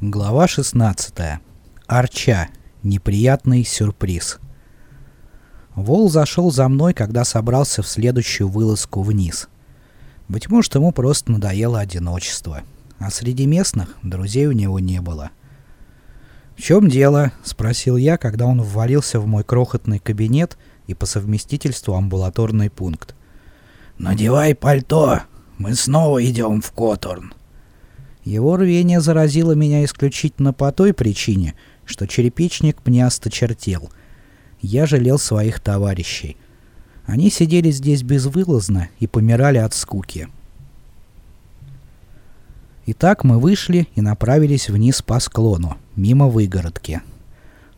Глава 16. Арча. Неприятный сюрприз. Вол зашел за мной, когда собрался в следующую вылазку вниз. Быть может, ему просто надоело одиночество. А среди местных друзей у него не было. «В чем дело?» — спросил я, когда он ввалился в мой крохотный кабинет и по совместительству амбулаторный пункт. «Надевай пальто! Мы снова идем в Которн!» Его рвение заразило меня исключительно по той причине, что черепичник мне осточертел. Я жалел своих товарищей. Они сидели здесь безвылазно и помирали от скуки. Итак, мы вышли и направились вниз по склону, мимо выгородки.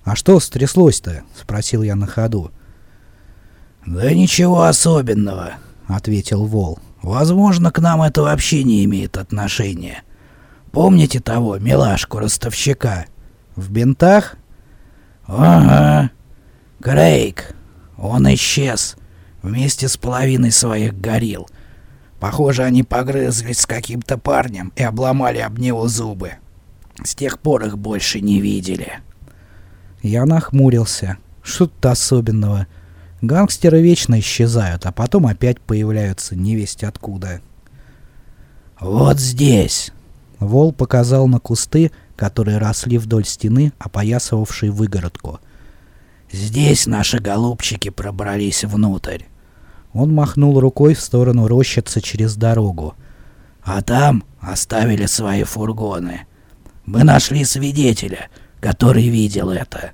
«А что стряслось-то?» — спросил я на ходу. «Да ничего особенного», — ответил Вол. «Возможно, к нам это вообще не имеет отношения. Помните того милашку-ростовщика? В бинтах? Ага. Крейг. Он исчез. Вместе с половиной своих горил. Похоже, они погрызлись с каким-то парнем и обломали об него зубы. С тех пор их больше не видели. Я нахмурился. Что тут особенного? Гангстеры вечно исчезают, а потом опять появляются невесть откуда. «Вот здесь», Вол показал на кусты, которые росли вдоль стены, опоясывавшей выгородку. «Здесь наши голубчики пробрались внутрь». Он махнул рукой в сторону рощицы через дорогу. «А там оставили свои фургоны. Мы нашли свидетеля, который видел это.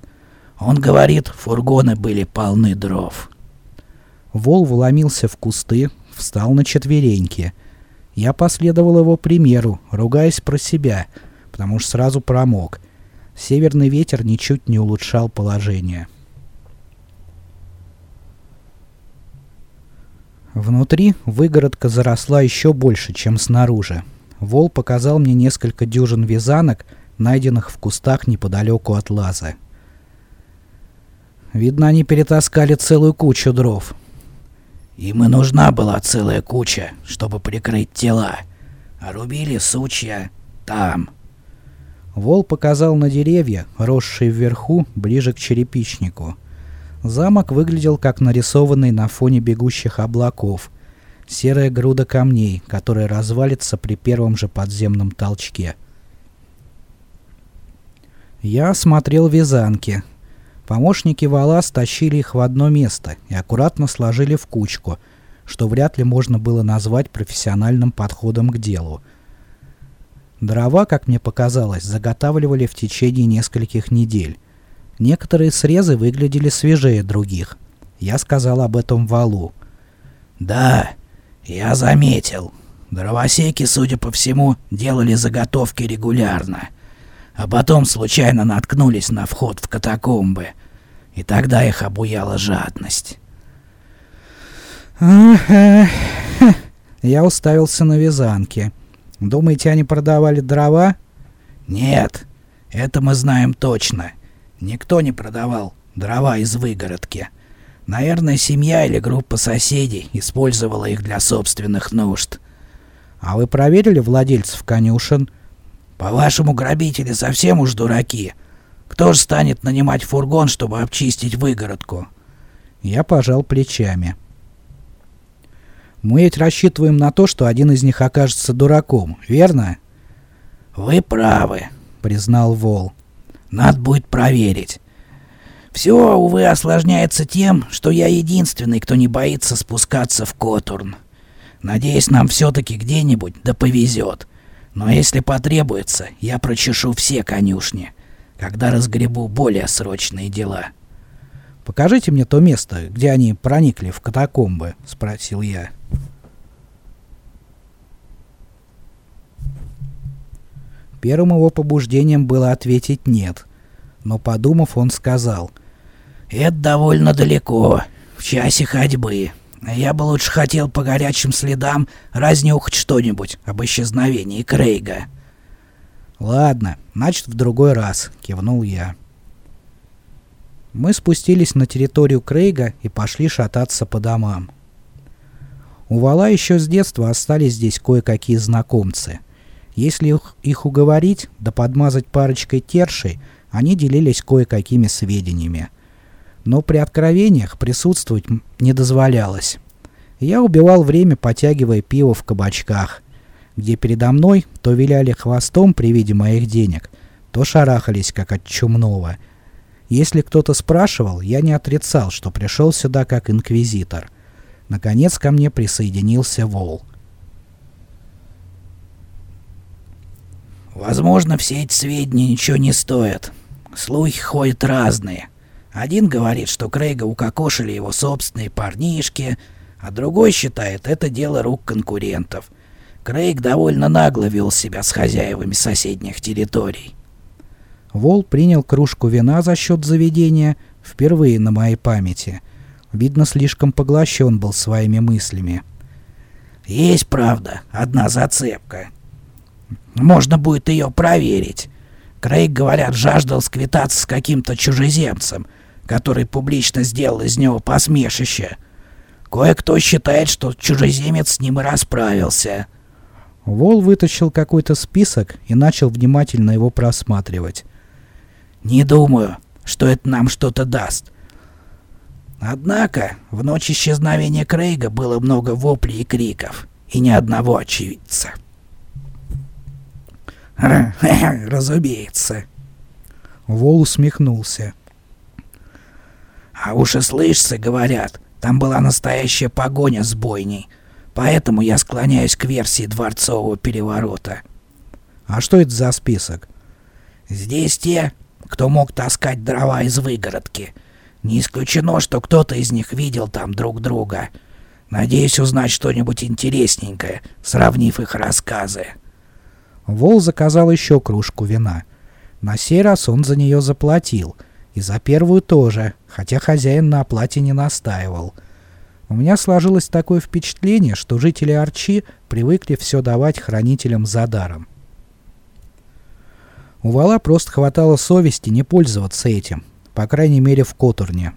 Он говорит, фургоны были полны дров». Вол вломился в кусты, встал на четвереньки — я последовал его примеру, ругаясь про себя, потому что сразу промок. Северный ветер ничуть не улучшал положение. Внутри выгородка заросла еще больше, чем снаружи. Вол показал мне несколько дюжин вязанок, найденных в кустах неподалеку от лаза. Видно, они перетаскали целую кучу дров. Им и нужна была целая куча, чтобы прикрыть тела. А рубили сучья там. Вол показал на деревья, росшие вверху, ближе к черепичнику. Замок выглядел как нарисованный на фоне бегущих облаков. Серая груда камней, которая развалится при первом же подземном толчке. Я осмотрел вязанки, Помощники вала стащили их в одно место и аккуратно сложили в кучку, что вряд ли можно было назвать профессиональным подходом к делу. Дрова, как мне показалось, заготавливали в течение нескольких недель. Некоторые срезы выглядели свежее других. Я сказал об этом валу. «Да, я заметил. Дровосеки, судя по всему, делали заготовки регулярно а потом случайно наткнулись на вход в катакомбы, и тогда их обуяла жадность. Я уставился на вязанки. Думаете, они продавали дрова? Нет, это мы знаем точно. Никто не продавал дрова из выгородки. Наверное, семья или группа соседей использовала их для собственных нужд. А вы проверили владельцев конюшен? По-вашему, грабители совсем уж дураки. Кто же станет нанимать фургон, чтобы обчистить выгородку? Я пожал плечами. Мы ведь рассчитываем на то, что один из них окажется дураком, верно? Вы правы, признал Вол. Надо будет проверить. Все, увы, осложняется тем, что я единственный, кто не боится спускаться в Котурн. Надеюсь, нам все-таки где-нибудь да повезет. Но если потребуется, я прочешу все конюшни, когда разгребу более срочные дела. «Покажите мне то место, где они проникли в катакомбы», — спросил я. Первым его побуждением было ответить «нет», но, подумав, он сказал «Это довольно далеко, в часе ходьбы». Я бы лучше хотел по горячим следам разнюхать что-нибудь об исчезновении Крейга. Ладно, значит в другой раз, кивнул я. Мы спустились на территорию Крейга и пошли шататься по домам. У Вала еще с детства остались здесь кое-какие знакомцы. Если их, их уговорить, да подмазать парочкой тершей, они делились кое-какими сведениями. Но при откровениях присутствовать не дозволялось. Я убивал время, потягивая пиво в кабачках, где передо мной то виляли хвостом при виде моих денег, то шарахались, как от чумного. Если кто-то спрашивал, я не отрицал, что пришел сюда как инквизитор. Наконец ко мне присоединился Вол. Возможно, все эти сведения ничего не стоят. Слухи ходят разные. Один говорит, что Крейга укокошили его собственные парнишки, а другой считает это дело рук конкурентов. Крейг довольно нагло вел себя с хозяевами соседних территорий. Вол принял кружку вина за счет заведения впервые на моей памяти. Видно, слишком поглощен был своими мыслями. «Есть, правда, одна зацепка. Можно будет ее проверить. Крейг, говорят, жаждал сквитаться с каким-то чужеземцем, который публично сделал из него посмешище. Кое-кто считает, что чужеземец с ним и расправился». Вол вытащил какой-то список и начал внимательно его просматривать. «Не думаю, что это нам что-то даст. Однако в ночь исчезновения Крейга было много воплей и криков, и ни одного очевидца». «Разумеется». Вол усмехнулся. «А уж и слышится, говорят, там была настоящая погоня с бойней, поэтому я склоняюсь к версии дворцового переворота». «А что это за список?» «Здесь те, кто мог таскать дрова из выгородки. Не исключено, что кто-то из них видел там друг друга. Надеюсь узнать что-нибудь интересненькое, сравнив их рассказы». Вол заказал еще кружку вина. На сей раз он за нее заплатил. И за первую тоже, хотя хозяин на оплате не настаивал. У меня сложилось такое впечатление, что жители Арчи привыкли все давать хранителям за даром. У Вала просто хватало совести не пользоваться этим, по крайней мере в Котурне.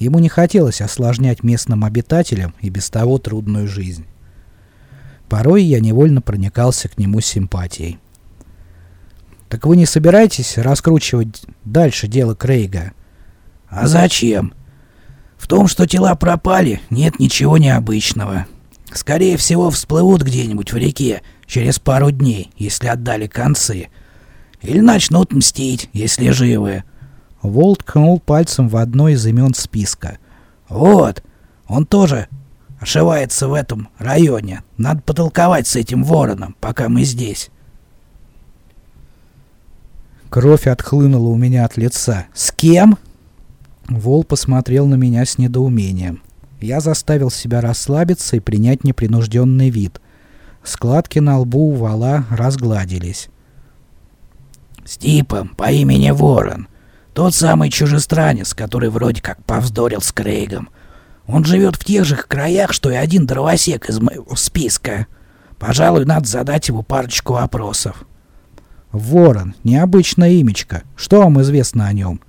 Ему не хотелось осложнять местным обитателям и без того трудную жизнь. Порой я невольно проникался к нему симпатией. «Так вы не собираетесь раскручивать дальше дело Крейга?» «А зачем? В том, что тела пропали, нет ничего необычного. Скорее всего, всплывут где-нибудь в реке через пару дней, если отдали концы. Или начнут мстить, если живы». Волт ткнул пальцем в одно из имен списка. «Вот, он тоже ошивается в этом районе. Надо потолковать с этим вороном, пока мы здесь. Кровь отхлынула у меня от лица. «С кем?» Вол посмотрел на меня с недоумением. Я заставил себя расслабиться и принять непринужденный вид. Складки на лбу у вала разгладились. «С типом по имени Ворон. Тот самый чужестранец, который вроде как повздорил с Крейгом. Он живет в тех же краях, что и один дровосек из моего списка. Пожалуй, надо задать ему парочку вопросов. Ворон, необычное имечко. Что вам известно о нем?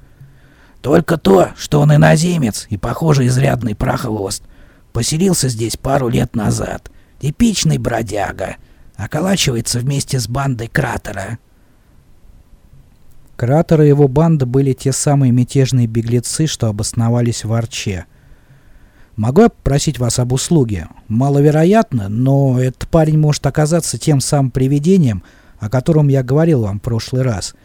Только то, что он иноземец и, похоже, изрядный прохвост. Поселился здесь пару лет назад. Типичный бродяга. Околачивается вместе с бандой Кратера. Кратер и его банда были те самые мятежные беглецы, что обосновались в Арче. Могу я попросить вас об услуге? Маловероятно, но этот парень может оказаться тем самым привидением, о котором я говорил вам в прошлый раз.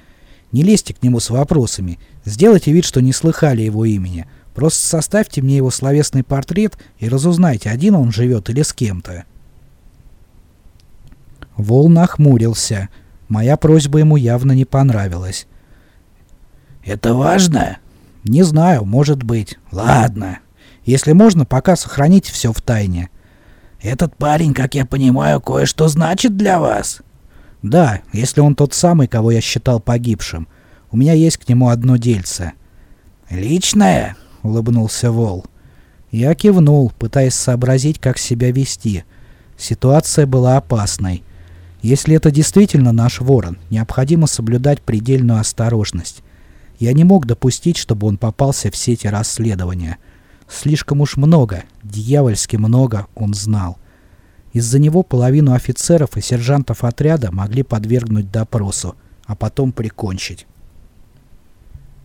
Не лезьте к нему с вопросами. Сделайте вид, что не слыхали его имени. Просто составьте мне его словесный портрет и разузнайте, один он живет или с кем-то. Вол нахмурился. Моя просьба ему явно не понравилась. «Это важно?» «Не знаю, может быть. Ладно». Если можно, пока сохраните все в тайне. Этот парень, как я понимаю, кое-что значит для вас. Да, если он тот самый, кого я считал погибшим. У меня есть к нему одно дельце. Личное? Улыбнулся Вол. Я кивнул, пытаясь сообразить, как себя вести. Ситуация была опасной. Если это действительно наш ворон, необходимо соблюдать предельную осторожность. Я не мог допустить, чтобы он попался в сети расследования. Слишком уж много, дьявольски много он знал. Из-за него половину офицеров и сержантов отряда могли подвергнуть допросу, а потом прикончить.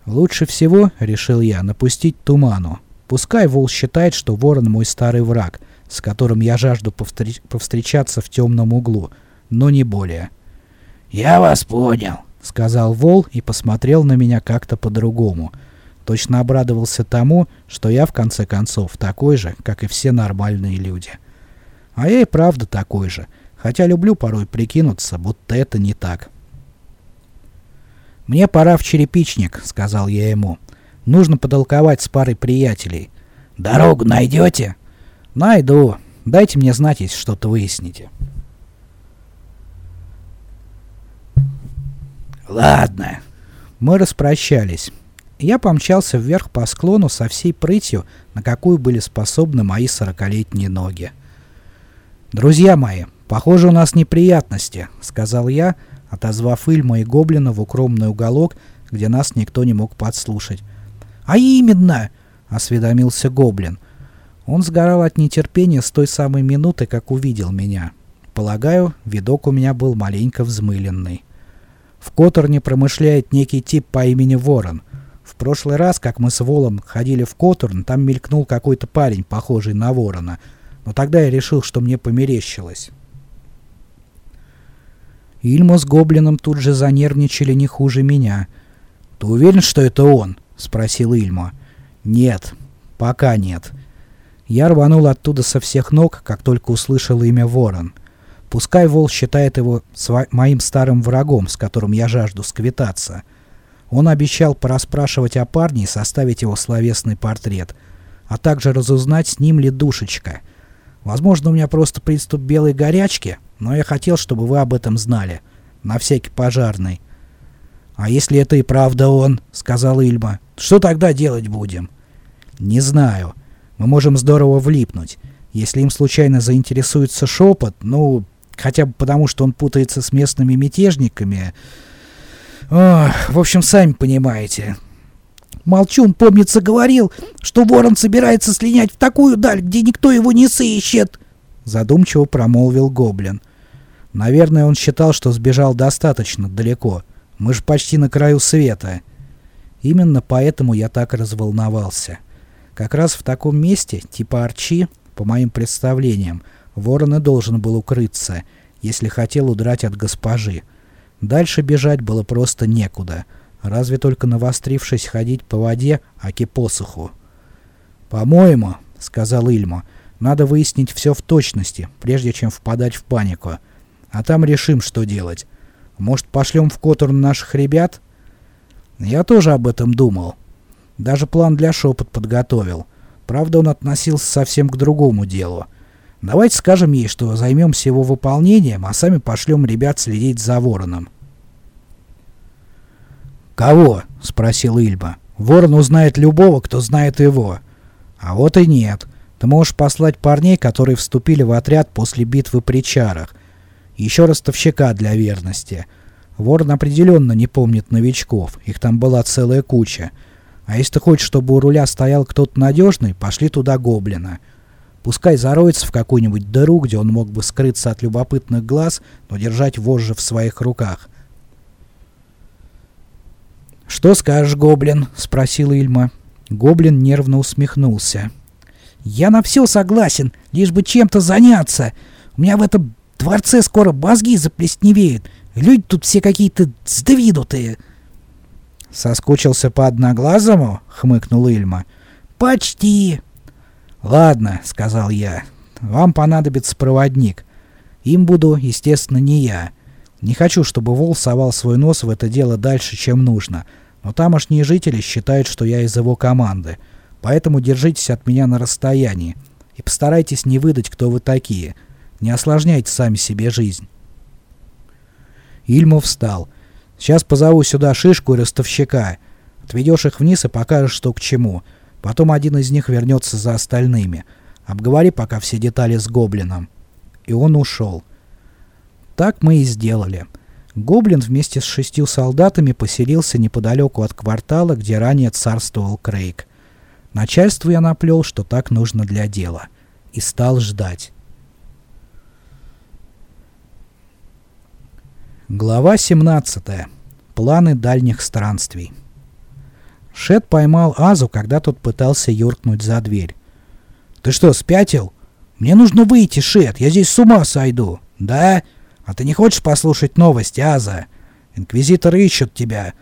Лучше всего, решил я, напустить туману. Пускай Вол считает, что Ворон мой старый враг, с которым я жажду повстреч повстречаться в темном углу, но не более. «Я вас понял», — сказал Вол и посмотрел на меня как-то по-другому. Точно обрадовался тому, что я, в конце концов, такой же, как и все нормальные люди. А я и правда такой же, хотя люблю порой прикинуться, будто это не так. «Мне пора в черепичник», — сказал я ему. «Нужно потолковать с парой приятелей». «Дорогу найдете?» «Найду. Дайте мне знать, если что-то выясните». «Ладно». Мы распрощались. Я помчался вверх по склону со всей прытью, на какую были способны мои сорокалетние ноги. «Друзья мои, похоже, у нас неприятности», — сказал я, — отозвав Ильма и Гоблина в укромный уголок, где нас никто не мог подслушать. «А именно!» — осведомился Гоблин. Он сгорал от нетерпения с той самой минуты, как увидел меня. Полагаю, видок у меня был маленько взмыленный. В Которне промышляет некий тип по имени Ворон. В прошлый раз, как мы с Волом ходили в Которн, там мелькнул какой-то парень, похожий на Ворона. Но тогда я решил, что мне померещилось. Ильма с Гоблином тут же занервничали не хуже меня. «Ты уверен, что это он?» — спросил Ильма. «Нет, пока нет». Я рванул оттуда со всех ног, как только услышал имя Ворон. Пускай Вол считает его моим старым врагом, с которым я жажду сквитаться. Он обещал порасспрашивать о парне и составить его словесный портрет, а также разузнать, с ним ли душечка. Возможно, у меня просто приступ белой горячки, но я хотел, чтобы вы об этом знали. На всякий пожарный. «А если это и правда он?» — сказал Ильма. «Что тогда делать будем?» «Не знаю. Мы можем здорово влипнуть. Если им случайно заинтересуется шепот, ну, хотя бы потому, что он путается с местными мятежниками... Ох, в общем, сами понимаете». Молчун, помнится, говорил, что ворон собирается слинять в такую даль, где никто его не сыщет. Задумчиво промолвил Гоблин. Наверное, он считал, что сбежал достаточно далеко. Мы же почти на краю света. Именно поэтому я так разволновался. Как раз в таком месте, типа Арчи, по моим представлениям, ворон и должен был укрыться, если хотел удрать от госпожи. Дальше бежать было просто некуда, разве только навострившись ходить по воде, аки посуху. «По-моему», — сказал Ильма, — «надо выяснить все в точности, прежде чем впадать в панику». А там решим, что делать. Может, пошлем в Которн наших ребят? Я тоже об этом думал. Даже план для шепот подготовил. Правда, он относился совсем к другому делу. Давайте скажем ей, что займемся его выполнением, а сами пошлем ребят следить за вороном. «Кого?» — спросил Ильба. «Ворон узнает любого, кто знает его». «А вот и нет. Ты можешь послать парней, которые вступили в отряд после битвы при Чарах, еще ростовщика для верности. Ворон определенно не помнит новичков, их там была целая куча. А если ты хочешь, чтобы у руля стоял кто-то надежный, пошли туда гоблина. Пускай зароется в какую-нибудь дыру, где он мог бы скрыться от любопытных глаз, но держать вожжи в своих руках. «Что скажешь, гоблин?» — спросил Ильма. Гоблин нервно усмехнулся. «Я на все согласен, лишь бы чем-то заняться. У меня в этом дворце скоро мозги заплесневеют. Люди тут все какие-то сдвинутые. «Соскучился по одноглазому?» — хмыкнул Ильма. «Почти». «Ладно», — сказал я. «Вам понадобится проводник. Им буду, естественно, не я. Не хочу, чтобы Вол совал свой нос в это дело дальше, чем нужно. Но тамошние жители считают, что я из его команды. Поэтому держитесь от меня на расстоянии. И постарайтесь не выдать, кто вы такие. Не осложняйте сами себе жизнь. Ильмов встал. Сейчас позову сюда Шишку и ростовщика. Отведешь их вниз и покажешь, что к чему. Потом один из них вернется за остальными. Обговори пока все детали с Гоблином. И он ушел. Так мы и сделали. Гоблин вместе с шестью солдатами поселился неподалеку от квартала, где ранее царствовал Крейг. Начальству я наплел, что так нужно для дела. И стал ждать. Глава 17. Планы дальних странствий. Шет поймал Азу, когда тот пытался юркнуть за дверь. «Ты что, спятил? Мне нужно выйти, Шет, я здесь с ума сойду!» «Да? А ты не хочешь послушать новости, Аза? Инквизиторы ищут тебя.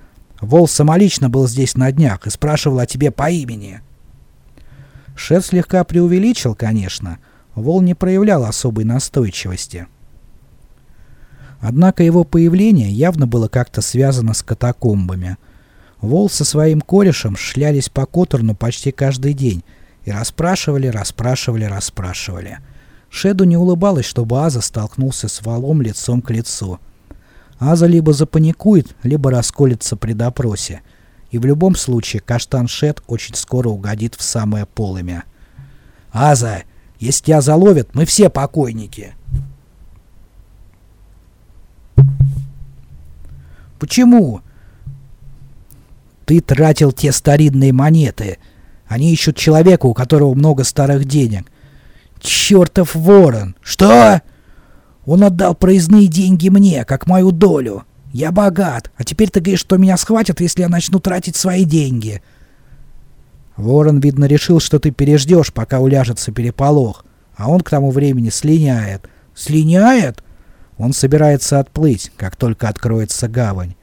Вол самолично был здесь на днях и спрашивал о тебе по имени». Шет слегка преувеличил, конечно. Вол не проявлял особой настойчивости. Однако его появление явно было как-то связано с катакомбами. Вол со своим корешем шлялись по Которну почти каждый день и расспрашивали, расспрашивали, расспрашивали. Шеду не улыбалось, чтобы Аза столкнулся с Волом лицом к лицу. Аза либо запаникует, либо расколется при допросе. И в любом случае Каштан Шед очень скоро угодит в самое полымя. «Аза, если тебя заловят, мы все покойники!» Почему? Ты тратил те старинные монеты. Они ищут человека, у которого много старых денег. Чертов ворон! Что? Он отдал проездные деньги мне, как мою долю. Я богат, а теперь ты говоришь, что меня схватят, если я начну тратить свои деньги. Ворон, видно, решил, что ты переждешь, пока уляжется переполох, а он к тому времени слиняет. Слиняет? Он собирается отплыть, как только откроется гавань.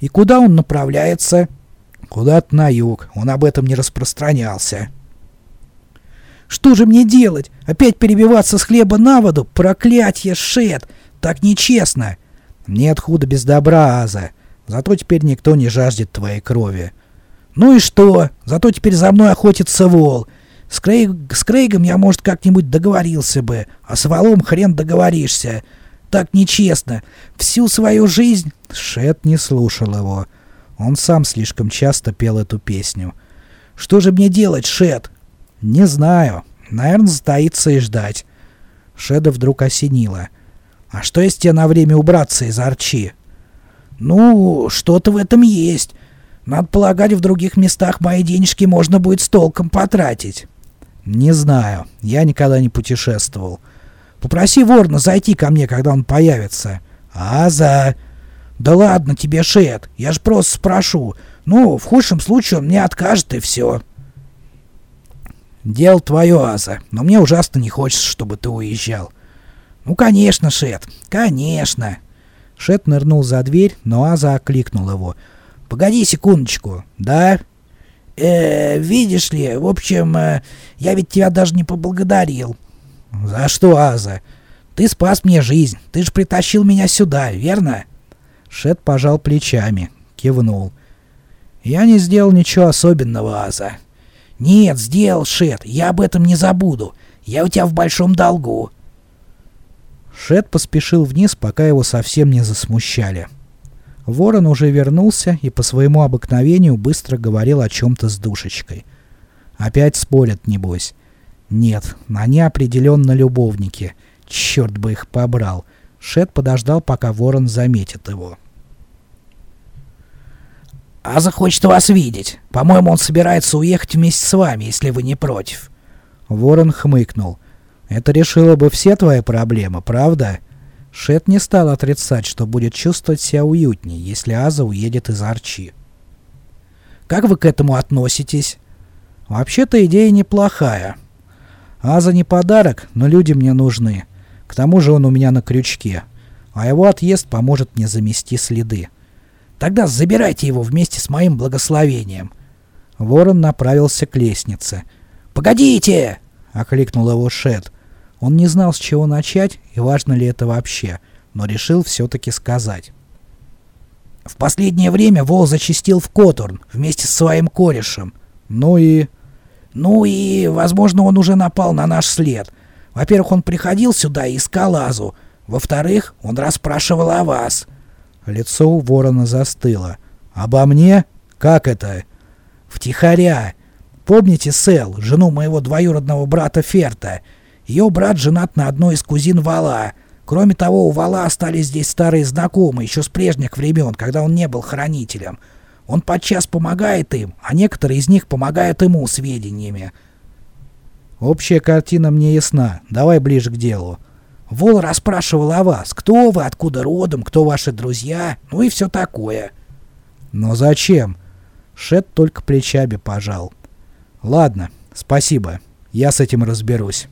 И куда он направляется? Куда-то на юг. Он об этом не распространялся. Что же мне делать? Опять перебиваться с хлеба на воду? Проклятье, Шет! Так нечестно. Нет худа без добра, Аза. Зато теперь никто не жаждет твоей крови. Ну и что? Зато теперь за мной охотится вол. С, Крейг... с Крейгом я, может, как-нибудь договорился бы, а с Валом хрен договоришься. Так нечестно. Всю свою жизнь...» Шет не слушал его. Он сам слишком часто пел эту песню. «Что же мне делать, Шет?» «Не знаю. Наверное, затаиться и ждать». Шеда вдруг осенило. «А что, если тебе на время убраться из Арчи?» «Ну, что-то в этом есть. Надо полагать, в других местах мои денежки можно будет с толком потратить». «Не знаю. Я никогда не путешествовал. Попроси Ворна зайти ко мне, когда он появится». «Аза!» «Да ладно тебе, Шет, я ж просто спрошу. Ну, в худшем случае он мне откажет и все». «Дело твое, Аза, но мне ужасно не хочется, чтобы ты уезжал». «Ну, конечно, Шет, конечно». Шет нырнул за дверь, но Аза окликнул его. «Погоди секундочку, да?» э, видишь ли, в общем, э, я ведь тебя даже не поблагодарил». «За что, Аза? Ты спас мне жизнь. Ты же притащил меня сюда, верно?» Шет пожал плечами, кивнул. «Я не сделал ничего особенного, Аза». «Нет, сделал, Шет, я об этом не забуду. Я у тебя в большом долгу». Шет поспешил вниз, пока его совсем не засмущали. Ворон уже вернулся и по своему обыкновению быстро говорил о чем-то с душечкой. Опять спорят, небось. Нет, они определенно любовники. Черт бы их побрал. Шет подождал, пока ворон заметит его. «Аза хочет вас видеть. По-моему, он собирается уехать вместе с вами, если вы не против». Ворон хмыкнул. «Это решило бы все твои проблемы, правда?» Шет не стал отрицать, что будет чувствовать себя уютнее, если Аза уедет из Арчи. «Как вы к этому относитесь?» «Вообще-то идея неплохая. Аза не подарок, но люди мне нужны. К тому же он у меня на крючке, а его отъезд поможет мне замести следы. Тогда забирайте его вместе с моим благословением». Ворон направился к лестнице. «Погодите!» — окликнул его Шет. Он не знал, с чего начать и важно ли это вообще, но решил все-таки сказать. В последнее время Вол зачистил в Которн вместе с своим корешем. Ну и... Ну и, возможно, он уже напал на наш след. Во-первых, он приходил сюда и искал Азу. Во-вторых, он расспрашивал о вас. Лицо у ворона застыло. «Обо мне? Как это?» «Втихаря. Помните Сел, жену моего двоюродного брата Ферта?» Ее брат женат на одной из кузин Вала. Кроме того, у Вала остались здесь старые знакомые, еще с прежних времен, когда он не был хранителем. Он подчас помогает им, а некоторые из них помогают ему сведениями. Общая картина мне ясна. Давай ближе к делу. Вол расспрашивал о вас, кто вы, откуда родом, кто ваши друзья, ну и все такое. Но зачем? Шет только плечами пожал. Ладно, спасибо, я с этим разберусь.